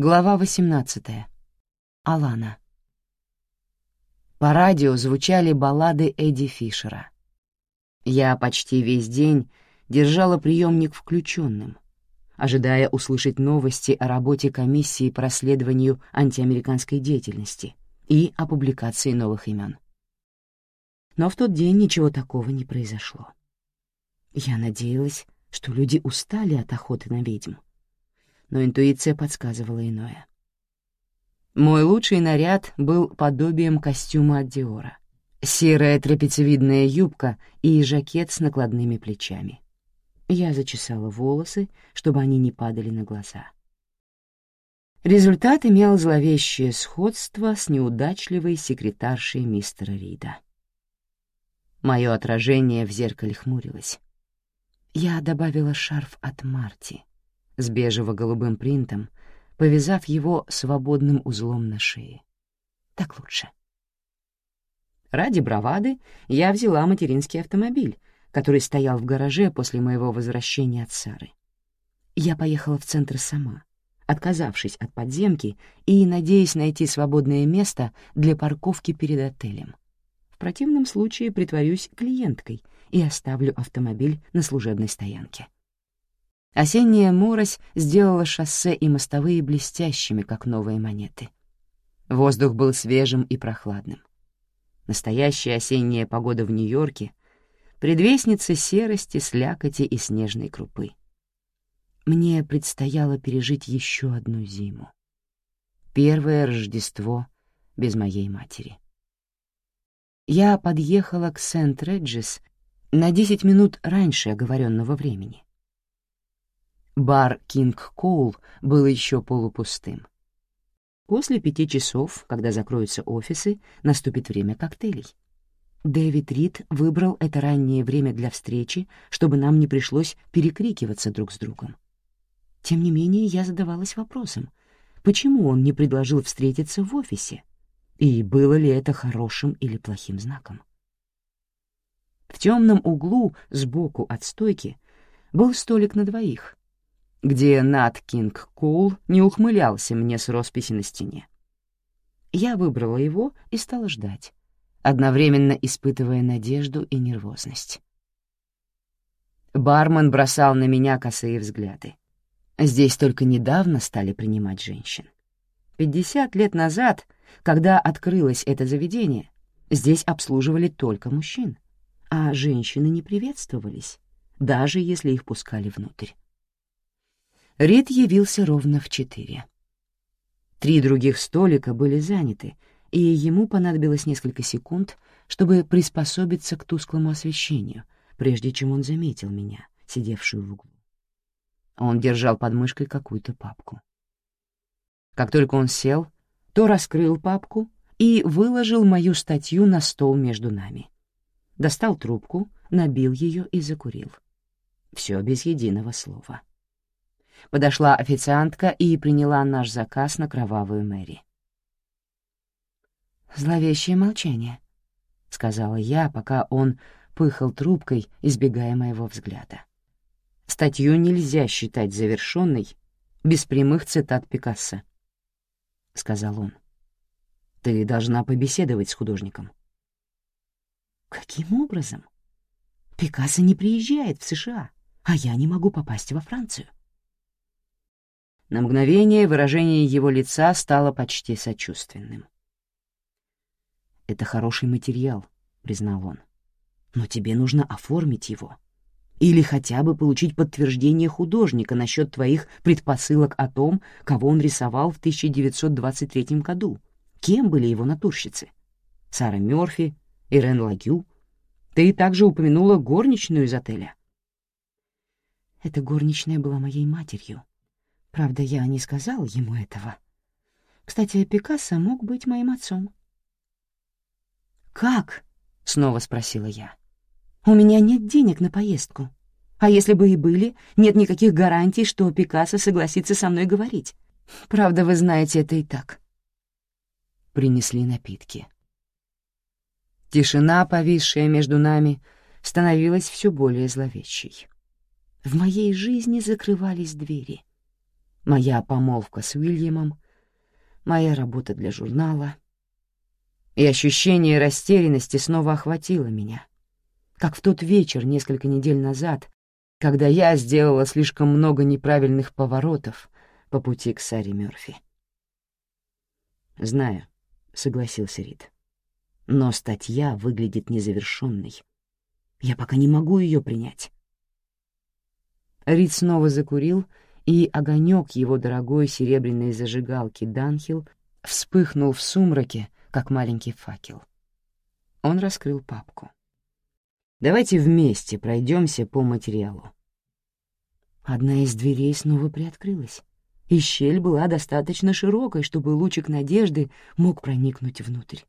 Глава 18. Алана. По радио звучали баллады Эдди Фишера. Я почти весь день держала приемник включенным, ожидая услышать новости о работе комиссии по расследованию антиамериканской деятельности и о публикации новых имен. Но в тот день ничего такого не произошло. Я надеялась, что люди устали от охоты на ведьм, но интуиция подсказывала иное. Мой лучший наряд был подобием костюма от Диора. Серая трапециевидная юбка и жакет с накладными плечами. Я зачесала волосы, чтобы они не падали на глаза. Результат имел зловещее сходство с неудачливой секретаршей мистера Рида. Мое отражение в зеркале хмурилось. Я добавила шарф от Марти, с бежево-голубым принтом, повязав его свободным узлом на шее. Так лучше. Ради бравады я взяла материнский автомобиль, который стоял в гараже после моего возвращения от Сары. Я поехала в центр сама, отказавшись от подземки и надеясь найти свободное место для парковки перед отелем. В противном случае притворюсь клиенткой и оставлю автомобиль на служебной стоянке. Осенняя морось сделала шоссе и мостовые блестящими, как новые монеты. Воздух был свежим и прохладным. Настоящая осенняя погода в Нью-Йорке — предвестница серости, слякоти и снежной крупы. Мне предстояло пережить еще одну зиму. Первое Рождество без моей матери. Я подъехала к Сент-Реджес на десять минут раньше оговоренного времени. Бар «Кинг Коул» был еще полупустым. После пяти часов, когда закроются офисы, наступит время коктейлей. Дэвид Рид выбрал это раннее время для встречи, чтобы нам не пришлось перекрикиваться друг с другом. Тем не менее, я задавалась вопросом, почему он не предложил встретиться в офисе, и было ли это хорошим или плохим знаком. В темном углу сбоку от стойки был столик на двоих, где Нат Кинг Коул не ухмылялся мне с росписи на стене. Я выбрала его и стала ждать, одновременно испытывая надежду и нервозность. Бармен бросал на меня косые взгляды. Здесь только недавно стали принимать женщин. Пятьдесят лет назад, когда открылось это заведение, здесь обслуживали только мужчин, а женщины не приветствовались, даже если их пускали внутрь. Рид явился ровно в четыре. Три других столика были заняты, и ему понадобилось несколько секунд, чтобы приспособиться к тусклому освещению, прежде чем он заметил меня, сидевшую в углу. Он держал под мышкой какую-то папку. Как только он сел, то раскрыл папку и выложил мою статью на стол между нами. Достал трубку, набил ее и закурил. Все без единого слова. Подошла официантка и приняла наш заказ на кровавую Мэри. «Зловещее молчание», — сказала я, пока он пыхал трубкой, избегая моего взгляда. Статью нельзя считать завершенной без прямых цитат Пикассо, — сказал он. Ты должна побеседовать с художником. Каким образом? Пикассо не приезжает в США, а я не могу попасть во Францию. На мгновение выражение его лица стало почти сочувственным. «Это хороший материал», — признал он. «Но тебе нужно оформить его. Или хотя бы получить подтверждение художника насчет твоих предпосылок о том, кого он рисовал в 1923 году. Кем были его натурщицы? Сара Мёрфи, Ирен Лагю. Ты также упомянула горничную из отеля». Эта горничная была моей матерью, Правда, я не сказал ему этого. Кстати, Пикассо мог быть моим отцом. «Как?» — снова спросила я. «У меня нет денег на поездку. А если бы и были, нет никаких гарантий, что Пикассо согласится со мной говорить. Правда, вы знаете это и так». Принесли напитки. Тишина, повисшая между нами, становилась все более зловещей. В моей жизни закрывались двери — моя помолвка с Уильямом, моя работа для журнала. И ощущение растерянности снова охватило меня, как в тот вечер несколько недель назад, когда я сделала слишком много неправильных поворотов по пути к Саре Мёрфи. «Знаю», — согласился Рид. «Но статья выглядит незавершенной. Я пока не могу ее принять». Рид снова закурил, и огонек его дорогой серебряной зажигалки Данхил вспыхнул в сумраке, как маленький факел. Он раскрыл папку. «Давайте вместе пройдемся по материалу». Одна из дверей снова приоткрылась и щель была достаточно широкой, чтобы лучик надежды мог проникнуть внутрь.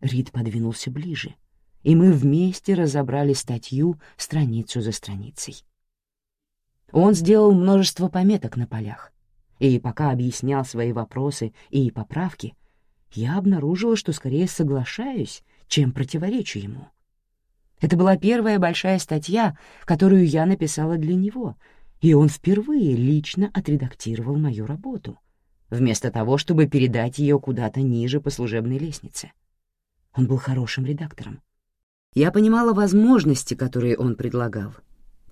Рид подвинулся ближе, и мы вместе разобрали статью страницу за страницей. Он сделал множество пометок на полях, и пока объяснял свои вопросы и поправки, я обнаружила, что скорее соглашаюсь, чем противоречу ему. Это была первая большая статья, которую я написала для него — и он впервые лично отредактировал мою работу, вместо того, чтобы передать ее куда-то ниже по служебной лестнице. Он был хорошим редактором. Я понимала возможности, которые он предлагал,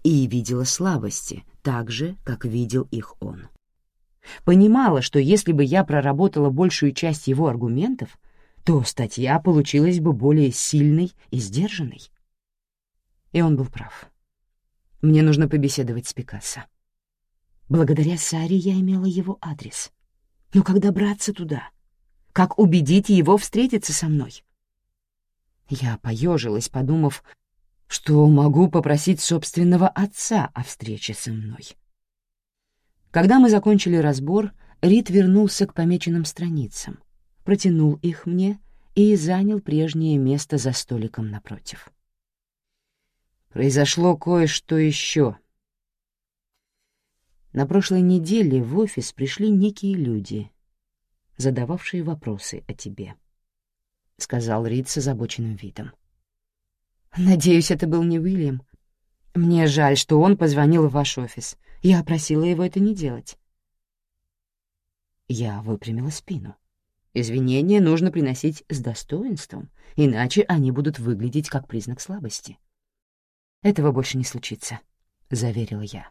и видела слабости, так же, как видел их он. Понимала, что если бы я проработала большую часть его аргументов, то статья получилась бы более сильной и сдержанной. И он был прав. Мне нужно побеседовать с Пикассо. Благодаря Саре я имела его адрес. Но как добраться туда? Как убедить его встретиться со мной? Я поежилась, подумав, что могу попросить собственного отца о встрече со мной. Когда мы закончили разбор, Рид вернулся к помеченным страницам, протянул их мне и занял прежнее место за столиком напротив. Произошло кое-что еще. На прошлой неделе в офис пришли некие люди, задававшие вопросы о тебе, — сказал Рид с озабоченным видом. «Надеюсь, это был не Уильям. Мне жаль, что он позвонил в ваш офис. Я просила его это не делать». Я выпрямила спину. Извинения нужно приносить с достоинством, иначе они будут выглядеть как признак слабости. «Этого больше не случится», — заверила я.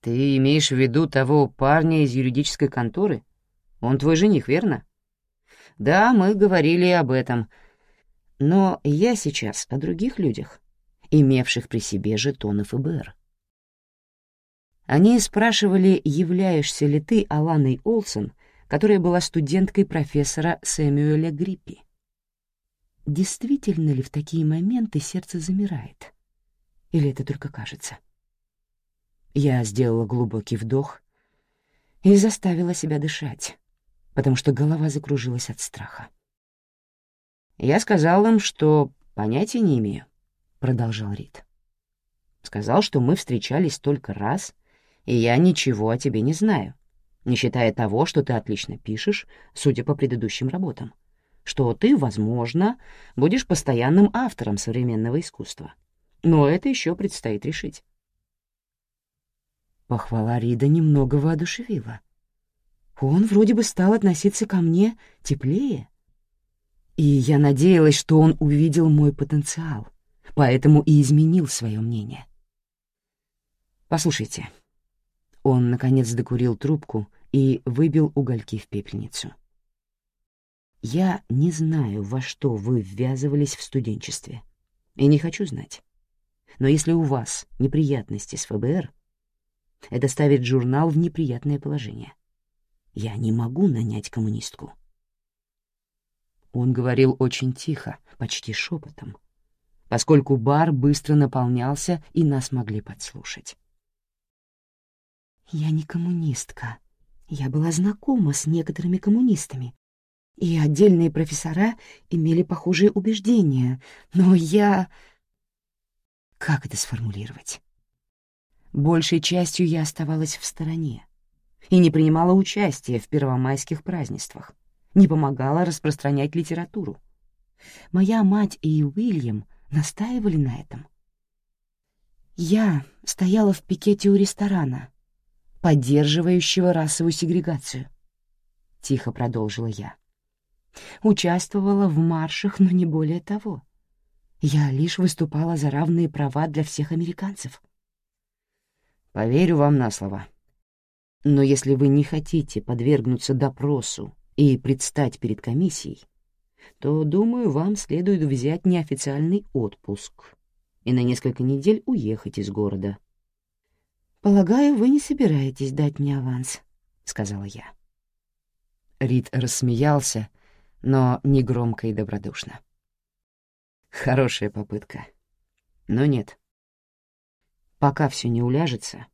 «Ты имеешь в виду того парня из юридической конторы? Он твой жених, верно?» «Да, мы говорили об этом. Но я сейчас о других людях, имевших при себе жетоны ФБР». Они спрашивали, являешься ли ты Аланой Олсен, которая была студенткой профессора Сэмюэля Гриппи. Действительно ли в такие моменты сердце замирает? Или это только кажется? Я сделала глубокий вдох и заставила себя дышать, потому что голова закружилась от страха. «Я сказал им, что понятия не имею», — продолжал Рид. «Сказал, что мы встречались только раз, и я ничего о тебе не знаю, не считая того, что ты отлично пишешь, судя по предыдущим работам, что ты, возможно, будешь постоянным автором современного искусства. Но это еще предстоит решить. Похвала Рида немного воодушевила. Он вроде бы стал относиться ко мне теплее. И я надеялась, что он увидел мой потенциал, поэтому и изменил свое мнение. «Послушайте». Он, наконец, докурил трубку и выбил угольки в пепельницу. «Я не знаю, во что вы ввязывались в студенчестве, и не хочу знать. Но если у вас неприятности с ФБР, это ставит журнал в неприятное положение. Я не могу нанять коммунистку. Он говорил очень тихо, почти шепотом, поскольку бар быстро наполнялся, и нас могли подслушать. «Я не коммунистка. Я была знакома с некоторыми коммунистами, и отдельные профессора имели похожие убеждения, но я...» Как это сформулировать? Большей частью я оставалась в стороне и не принимала участия в первомайских празднествах, не помогала распространять литературу. Моя мать и Уильям настаивали на этом. Я стояла в пикете у ресторана, поддерживающего расовую сегрегацию. Тихо продолжила я. Участвовала в маршах, но не более того. Я лишь выступала за равные права для всех американцев. Поверю вам на слово. Но если вы не хотите подвергнуться допросу и предстать перед комиссией, то, думаю, вам следует взять неофициальный отпуск и на несколько недель уехать из города. «Полагаю, вы не собираетесь дать мне аванс», — сказала я. Рид рассмеялся, но негромко и добродушно. Хорошая попытка. Но нет. Пока все не уляжется,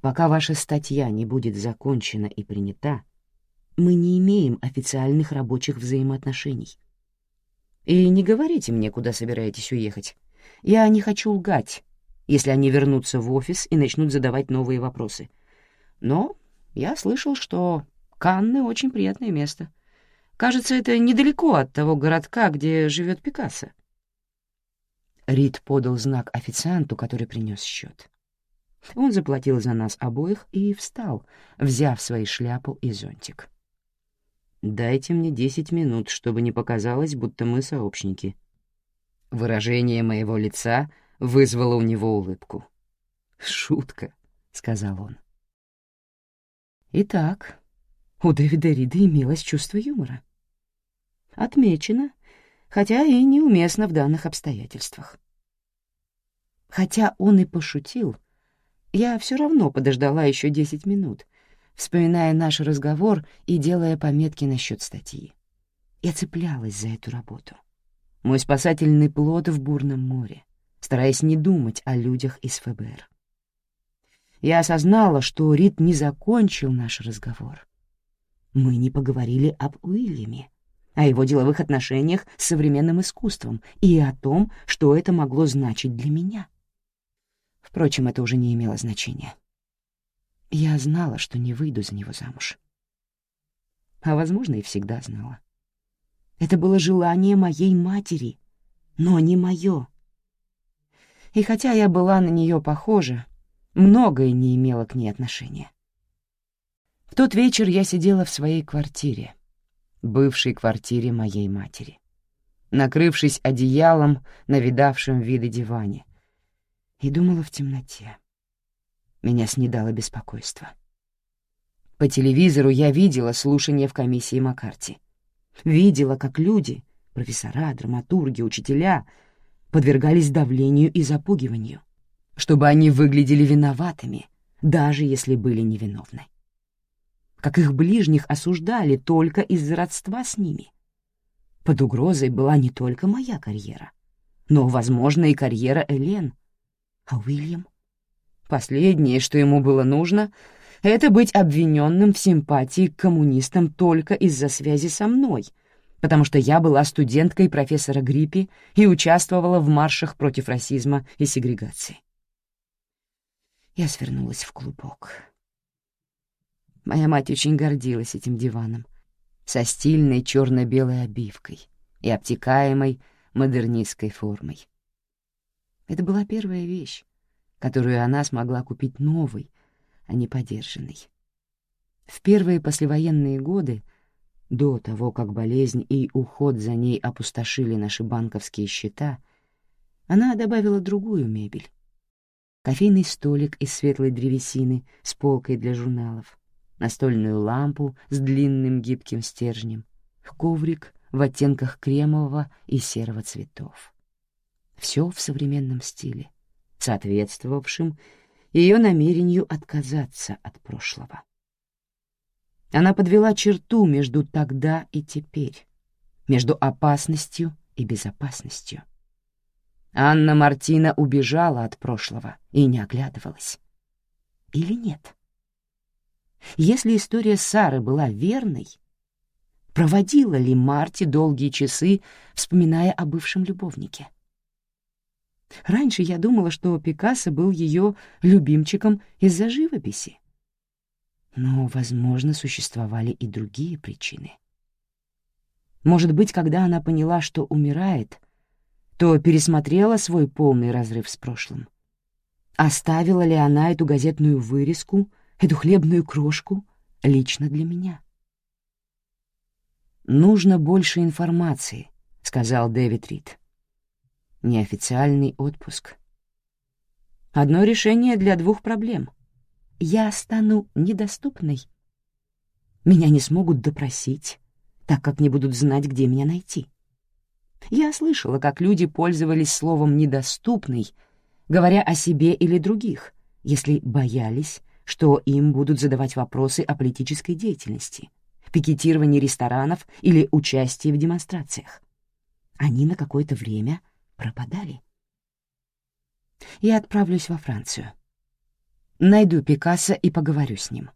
пока ваша статья не будет закончена и принята, мы не имеем официальных рабочих взаимоотношений. И не говорите мне, куда собираетесь уехать. Я не хочу лгать, если они вернутся в офис и начнут задавать новые вопросы. Но я слышал, что Канны — очень приятное место. Кажется, это недалеко от того городка, где живет Пикассо. Рид подал знак официанту, который принес счет. Он заплатил за нас обоих и встал, взяв свои шляпу и зонтик. «Дайте мне десять минут, чтобы не показалось, будто мы сообщники». Выражение моего лица вызвало у него улыбку. «Шутка», — сказал он. Итак, у Дэвида Рида имелось чувство юмора. Отмечено, хотя и неуместно в данных обстоятельствах. Хотя он и пошутил, я все равно подождала еще десять минут, вспоминая наш разговор и делая пометки насчет статьи. Я цеплялась за эту работу. Мой спасательный плод в бурном море, стараясь не думать о людях из ФБР. Я осознала, что Рид не закончил наш разговор. Мы не поговорили об Уильяме, о его деловых отношениях с современным искусством и о том, что это могло значить для меня. Впрочем, это уже не имело значения. Я знала, что не выйду за него замуж. А, возможно, и всегда знала. Это было желание моей матери, но не мое. И хотя я была на нее похожа, многое не имело к ней отношения. В тот вечер я сидела в своей квартире, бывшей квартире моей матери, накрывшись одеялом на видавшем виды диване, и думала в темноте. Меня снедало беспокойство. По телевизору я видела слушание в комиссии Маккарти. Видела, как люди, профессора, драматурги, учителя, подвергались давлению и запугиванию, чтобы они выглядели виноватыми, даже если были невиновны как их ближних осуждали только из-за родства с ними. Под угрозой была не только моя карьера, но, возможно, и карьера Элен. А Уильям? Последнее, что ему было нужно, это быть обвиненным в симпатии к коммунистам только из-за связи со мной, потому что я была студенткой профессора Гриппи и участвовала в маршах против расизма и сегрегации. Я свернулась в клубок. Моя мать очень гордилась этим диваном, со стильной черно-белой обивкой и обтекаемой модернистской формой. Это была первая вещь, которую она смогла купить новой, а не подержанной. В первые послевоенные годы, до того, как болезнь и уход за ней опустошили наши банковские счета, она добавила другую мебель. Кофейный столик из светлой древесины с полкой для журналов, настольную лампу с длинным гибким стержнем, коврик в оттенках кремового и серого цветов. Все в современном стиле, соответствовавшем ее намерению отказаться от прошлого. Она подвела черту между тогда и теперь, между опасностью и безопасностью. Анна Мартина убежала от прошлого и не оглядывалась. Или нет? — если история Сары была верной, проводила ли Марти долгие часы, вспоминая о бывшем любовнике? Раньше я думала, что Пикассо был ее любимчиком из-за живописи. Но, возможно, существовали и другие причины. Может быть, когда она поняла, что умирает, то пересмотрела свой полный разрыв с прошлым. Оставила ли она эту газетную вырезку эту хлебную крошку лично для меня. «Нужно больше информации», — сказал Дэвид Рид. «Неофициальный отпуск. Одно решение для двух проблем. Я стану недоступной. Меня не смогут допросить, так как не будут знать, где меня найти. Я слышала, как люди пользовались словом «недоступный», говоря о себе или других, если боялись, что им будут задавать вопросы о политической деятельности, пикетировании ресторанов или участии в демонстрациях. Они на какое-то время пропадали. Я отправлюсь во Францию. Найду Пикассо и поговорю с ним.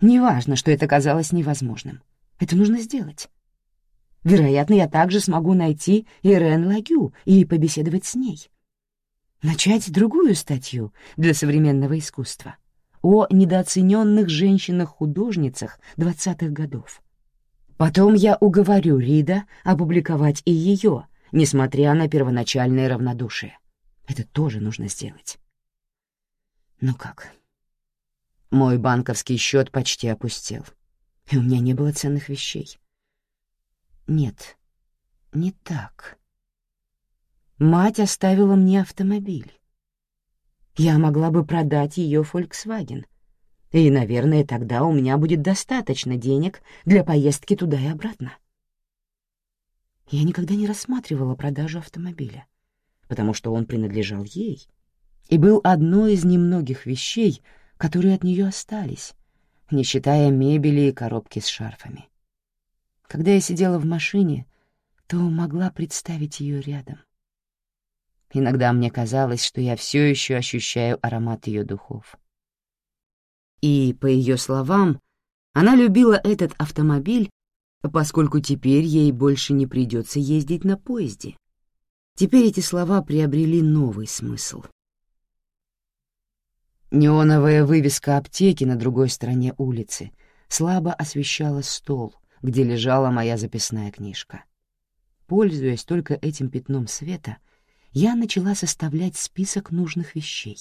Неважно, что это казалось невозможным. Это нужно сделать. Вероятно, я также смогу найти Ирен Лагю и побеседовать с ней. Начать другую статью для современного искусства о недооцененных женщинах-художницах двадцатых годов. Потом я уговорю Рида опубликовать и ее, несмотря на первоначальное равнодушие. Это тоже нужно сделать. Ну как? Мой банковский счет почти опустел, и у меня не было ценных вещей. Нет, не так. Мать оставила мне автомобиль. Я могла бы продать ее Volkswagen, и, наверное, тогда у меня будет достаточно денег для поездки туда и обратно. Я никогда не рассматривала продажу автомобиля, потому что он принадлежал ей и был одной из немногих вещей, которые от нее остались, не считая мебели и коробки с шарфами. Когда я сидела в машине, то могла представить ее рядом. Иногда мне казалось, что я все еще ощущаю аромат ее духов. И, по ее словам, она любила этот автомобиль, поскольку теперь ей больше не придется ездить на поезде. Теперь эти слова приобрели новый смысл. Неоновая вывеска аптеки на другой стороне улицы слабо освещала стол, где лежала моя записная книжка. Пользуясь только этим пятном света, я начала составлять список нужных вещей.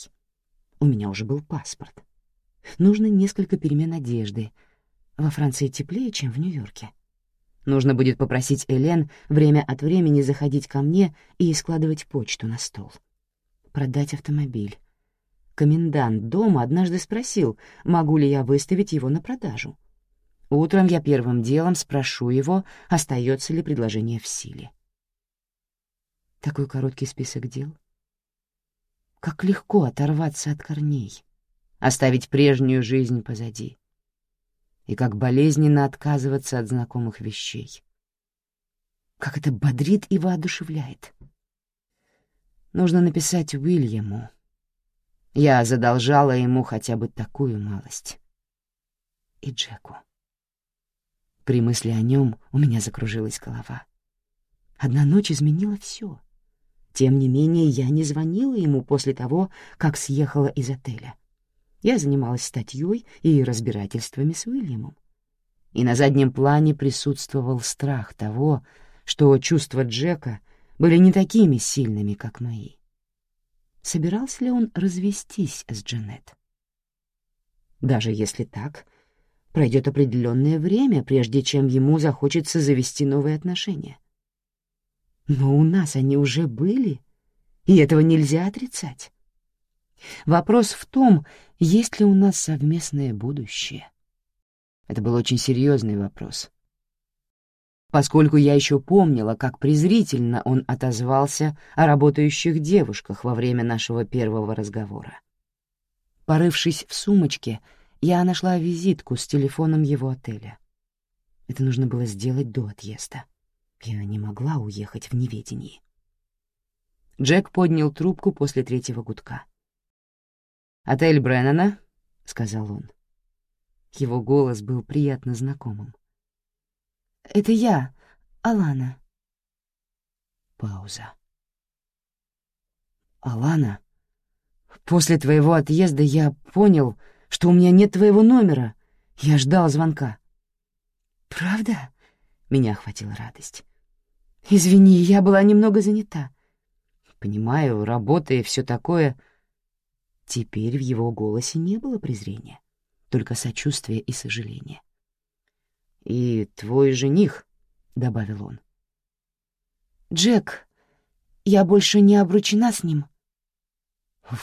У меня уже был паспорт. Нужно несколько перемен одежды. Во Франции теплее, чем в Нью-Йорке. Нужно будет попросить Элен время от времени заходить ко мне и складывать почту на стол. Продать автомобиль. Комендант дома однажды спросил, могу ли я выставить его на продажу. Утром я первым делом спрошу его, остается ли предложение в силе. Такой короткий список дел. Как легко оторваться от корней, оставить прежнюю жизнь позади. И как болезненно отказываться от знакомых вещей. Как это бодрит и воодушевляет. Нужно написать Уильяму. Я задолжала ему хотя бы такую малость. И Джеку. При мысли о нем у меня закружилась голова. Одна ночь изменила все. Тем не менее, я не звонила ему после того, как съехала из отеля. Я занималась статьей и разбирательствами с Уильямом. И на заднем плане присутствовал страх того, что чувства Джека были не такими сильными, как мои. Собирался ли он развестись с Джанет? Даже если так, пройдет определенное время, прежде чем ему захочется завести новые отношения. Но у нас они уже были, и этого нельзя отрицать. Вопрос в том, есть ли у нас совместное будущее. Это был очень серьезный вопрос. Поскольку я еще помнила, как презрительно он отозвался о работающих девушках во время нашего первого разговора. Порывшись в сумочке, я нашла визитку с телефоном его отеля. Это нужно было сделать до отъезда. Я не могла уехать в неведении. Джек поднял трубку после третьего гудка. «Отель Бреннана?» — сказал он. Его голос был приятно знакомым. «Это я, Алана». Пауза. «Алана, после твоего отъезда я понял, что у меня нет твоего номера. Я ждал звонка». «Правда?» — меня охватила радость. «Извини, я была немного занята». «Понимаю, работа и все такое». Теперь в его голосе не было презрения, только сочувствие и сожаление. «И твой жених», — добавил он. «Джек, я больше не обручена с ним».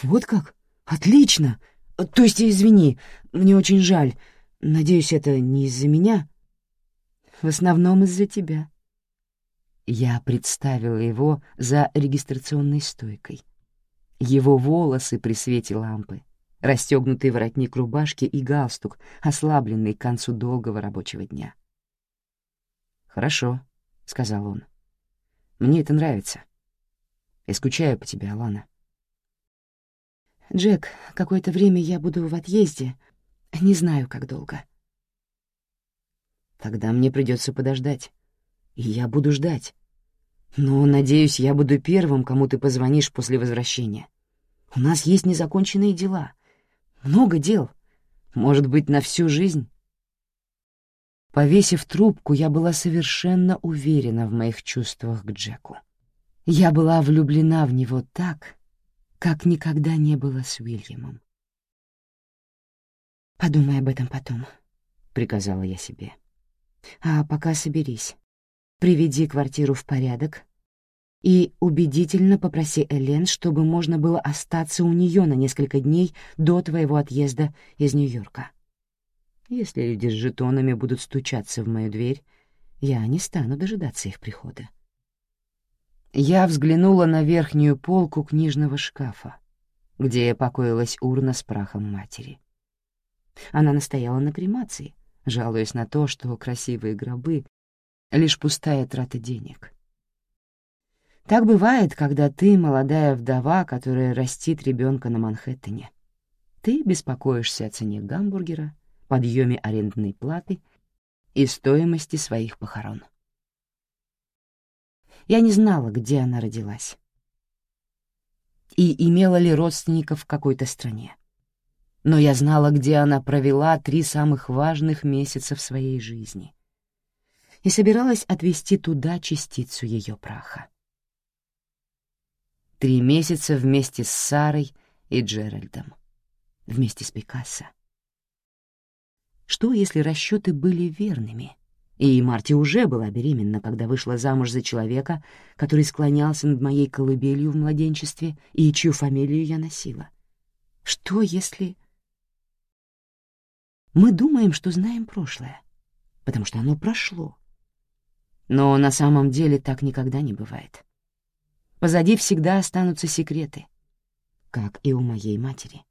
«Вот как? Отлично! То есть, извини, мне очень жаль. Надеюсь, это не из-за меня?» «В основном из-за тебя». Я представила его за регистрационной стойкой. Его волосы при свете лампы, расстегнутый воротник рубашки и галстук, ослабленный к концу долгого рабочего дня. «Хорошо», — сказал он. «Мне это нравится. Я скучаю по тебе, Алана». «Джек, какое-то время я буду в отъезде. Не знаю, как долго». «Тогда мне придется подождать. И я буду ждать. Но, надеюсь, я буду первым, кому ты позвонишь после возвращения. У нас есть незаконченные дела. Много дел. Может быть, на всю жизнь. Повесив трубку, я была совершенно уверена в моих чувствах к Джеку. Я была влюблена в него так, как никогда не было с Уильямом. «Подумай об этом потом», — приказала я себе. «А пока соберись. Приведи квартиру в порядок и убедительно попроси Элен, чтобы можно было остаться у нее на несколько дней до твоего отъезда из Нью-Йорка. Если люди с жетонами будут стучаться в мою дверь, я не стану дожидаться их прихода. Я взглянула на верхнюю полку книжного шкафа, где покоилась урна с прахом матери. Она настояла на кремации, жалуясь на то, что красивые гробы — лишь пустая трата денег — так бывает, когда ты молодая вдова, которая растит ребенка на Манхэттене. Ты беспокоишься о цене гамбургера, подъеме арендной платы и стоимости своих похорон. Я не знала, где она родилась и имела ли родственников в какой-то стране. Но я знала, где она провела три самых важных месяца в своей жизни и собиралась отвезти туда частицу ее праха три месяца вместе с Сарой и Джеральдом, вместе с Пикассо. Что, если расчеты были верными, и Марти уже была беременна, когда вышла замуж за человека, который склонялся над моей колыбелью в младенчестве и чью фамилию я носила? Что, если... Мы думаем, что знаем прошлое, потому что оно прошло. Но на самом деле так никогда не бывает. Позади всегда останутся секреты, как и у моей матери.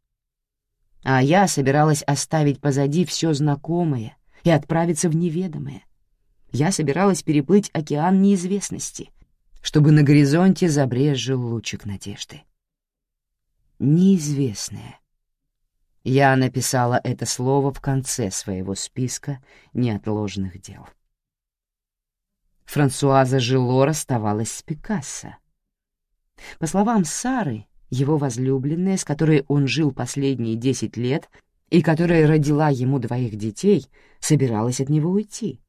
А я собиралась оставить позади все знакомое и отправиться в неведомое. Я собиралась переплыть океан неизвестности, чтобы на горизонте забрезжил лучик надежды. Неизвестное. Я написала это слово в конце своего списка неотложных дел. Франсуаза Жило расставалась с Пикассо, по словам Сары, его возлюбленная, с которой он жил последние десять лет и которая родила ему двоих детей, собиралась от него уйти.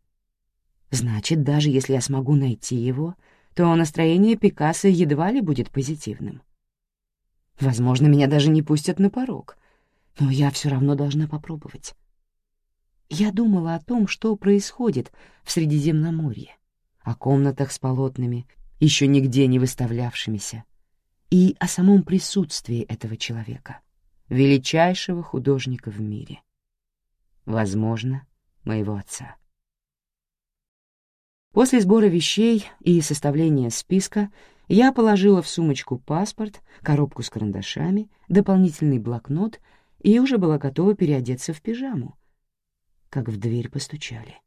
Значит, даже если я смогу найти его, то настроение Пикассо едва ли будет позитивным. Возможно, меня даже не пустят на порог, но я все равно должна попробовать. Я думала о том, что происходит в Средиземноморье, о комнатах с полотнами, еще нигде не выставлявшимися, и о самом присутствии этого человека, величайшего художника в мире. Возможно, моего отца. После сбора вещей и составления списка я положила в сумочку паспорт, коробку с карандашами, дополнительный блокнот и уже была готова переодеться в пижаму, как в дверь постучали.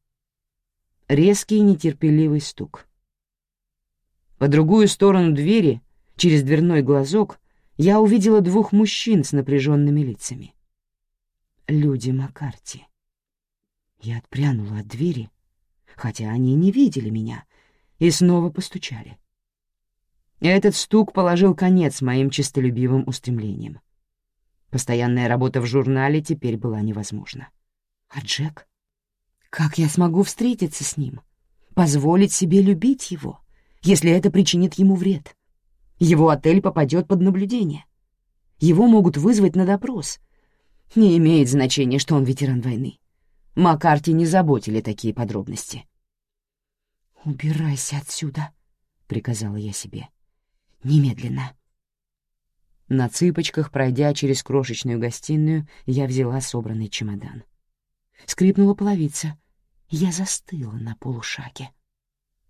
Резкий нетерпеливый стук — по другую сторону двери, через дверной глазок, я увидела двух мужчин с напряженными лицами. Люди Маккарти. Я отпрянула от двери, хотя они не видели меня, и снова постучали. Этот стук положил конец моим честолюбивым устремлениям. Постоянная работа в журнале теперь была невозможна. А Джек? Как я смогу встретиться с ним? Позволить себе любить его? если это причинит ему вред. Его отель попадет под наблюдение. Его могут вызвать на допрос. Не имеет значения, что он ветеран войны. Маккарти не заботили такие подробности. «Убирайся отсюда», — приказала я себе. «Немедленно». На цыпочках, пройдя через крошечную гостиную, я взяла собранный чемодан. Скрипнула половица. Я застыла на полушаге.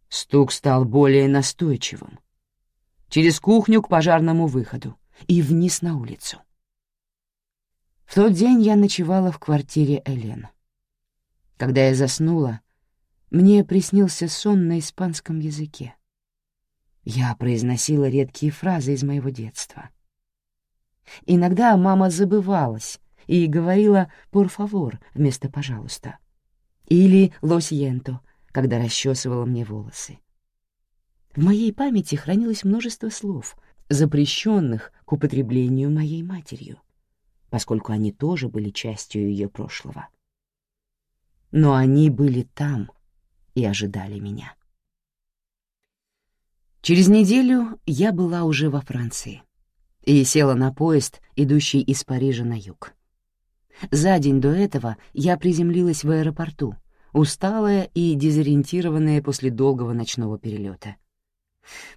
Стук стал более настойчивым. Через кухню к пожарному выходу и вниз на улицу. В тот день я ночевала в квартире Элен. Когда я заснула, мне приснился сон на испанском языке. Я произносила редкие фразы из моего детства. Иногда мама забывалась и говорила «por favor» вместо «пожалуйста» или «lo siento», когда расчесывала мне волосы. В моей памяти хранилось множество слов, запрещенных к употреблению моей матерью, поскольку они тоже были частью ее прошлого. Но они были там и ожидали меня. Через неделю я была уже во Франции и села на поезд, идущий из Парижа на юг. За день до этого я приземлилась в аэропорту, усталая и дезориентированная после долгого ночного перелета.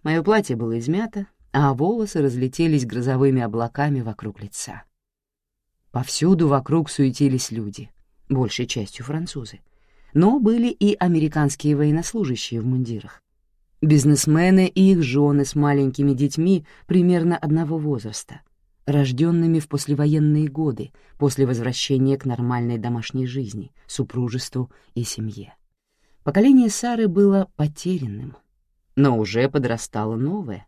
Мое платье было измято, а волосы разлетелись грозовыми облаками вокруг лица. Повсюду вокруг суетились люди, большей частью французы, но были и американские военнослужащие в мундирах, бизнесмены и их жены с маленькими детьми примерно одного возраста, рожденными в послевоенные годы после возвращения к нормальной домашней жизни, супружеству и семье. Поколение Сары было потерянным, но уже подрастало новое,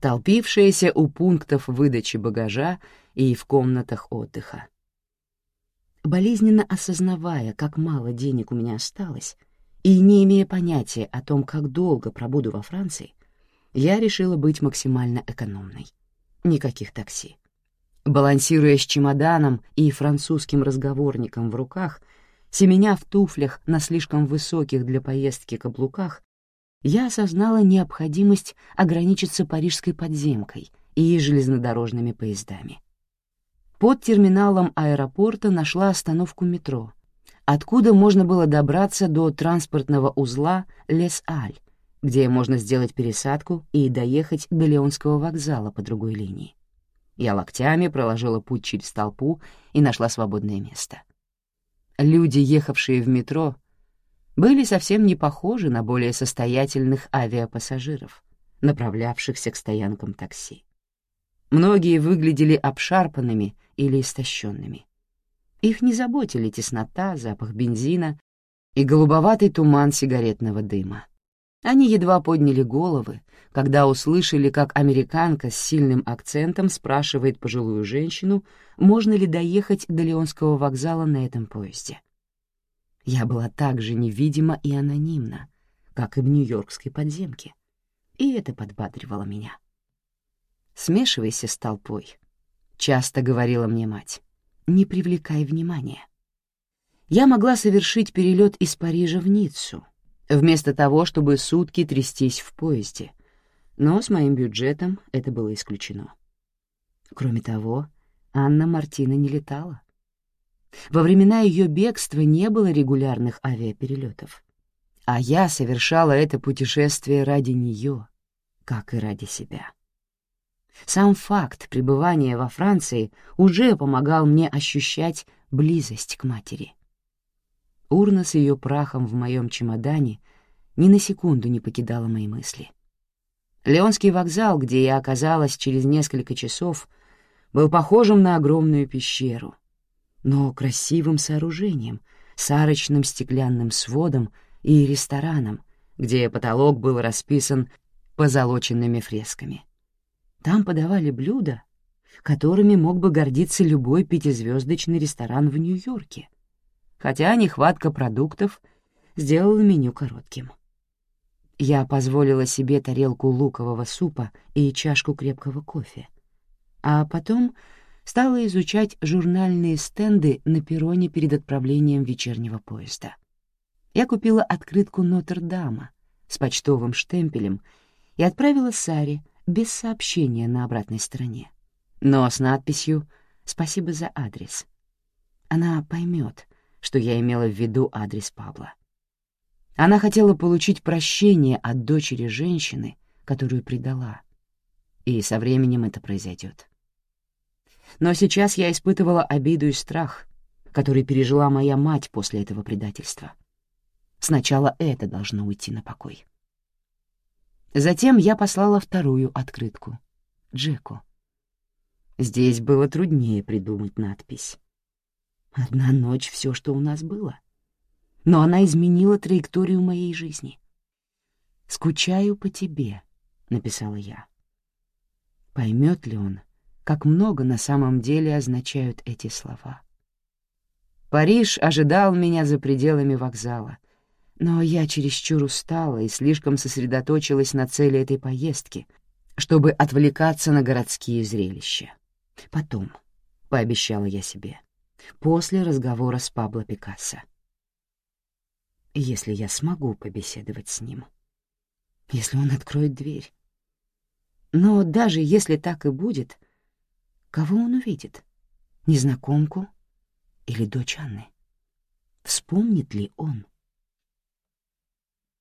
толпившееся у пунктов выдачи багажа и в комнатах отдыха. Болезненно осознавая, как мало денег у меня осталось, и не имея понятия о том, как долго пробуду во Франции, я решила быть максимально экономной. Никаких такси. Балансируя с чемоданом и французским разговорником в руках, семеня в туфлях на слишком высоких для поездки каблуках, я осознала необходимость ограничиться парижской подземкой и железнодорожными поездами. Под терминалом аэропорта нашла остановку метро, откуда можно было добраться до транспортного узла Лес-Аль, где можно сделать пересадку и доехать до Леонского вокзала по другой линии. Я локтями проложила путь через толпу и нашла свободное место. Люди, ехавшие в метро, были совсем не похожи на более состоятельных авиапассажиров, направлявшихся к стоянкам такси. Многие выглядели обшарпанными или истощенными. Их не заботили теснота, запах бензина и голубоватый туман сигаретного дыма. Они едва подняли головы, когда услышали, как американка с сильным акцентом спрашивает пожилую женщину, можно ли доехать до Леонского вокзала на этом поезде. Я была так же невидима и анонимна, как и в нью-йоркской подземке, и это подбадривало меня. «Смешивайся с толпой», — часто говорила мне мать, — «не привлекай внимания». Я могла совершить перелет из Парижа в Ниццу, вместо того, чтобы сутки трястись в поезде, но с моим бюджетом это было исключено. Кроме того, Анна Мартина не летала. Во времена ее бегства не было регулярных авиаперелетов, а я совершала это путешествие ради нее, как и ради себя. Сам факт пребывания во Франции уже помогал мне ощущать близость к матери. Урна с ее прахом в моем чемодане ни на секунду не покидала мои мысли. Леонский вокзал, где я оказалась через несколько часов, был похожим на огромную пещеру — но красивым сооружением, с арочным стеклянным сводом и рестораном, где потолок был расписан позолоченными фресками. Там подавали блюда, которыми мог бы гордиться любой пятизвездочный ресторан в Нью-Йорке, хотя нехватка продуктов сделала меню коротким. Я позволила себе тарелку лукового супа и чашку крепкого кофе, а потом стала изучать журнальные стенды на перроне перед отправлением вечернего поезда. Я купила открытку Нотр-Дама с почтовым штемпелем и отправила Саре без сообщения на обратной стороне. но с надписью «Спасибо за адрес». Она поймет, что я имела в виду адрес Пабла. Она хотела получить прощение от дочери женщины, которую предала, и со временем это произойдет. Но сейчас я испытывала обиду и страх, который пережила моя мать после этого предательства. Сначала это должно уйти на покой. Затем я послала вторую открытку — Джеку. Здесь было труднее придумать надпись. Одна ночь — все, что у нас было. Но она изменила траекторию моей жизни. «Скучаю по тебе», — написала я. Поймет ли он, как много на самом деле означают эти слова? Париж ожидал меня за пределами вокзала, но я чересчур устала и слишком сосредоточилась на цели этой поездки, чтобы отвлекаться на городские зрелища. Потом, — пообещала я себе, — после разговора с Пабло Пикассо. Если я смогу побеседовать с ним. Если он откроет дверь. Но даже если так и будет, кого он увидит? Незнакомку или дочь Анны? Вспомнит ли он?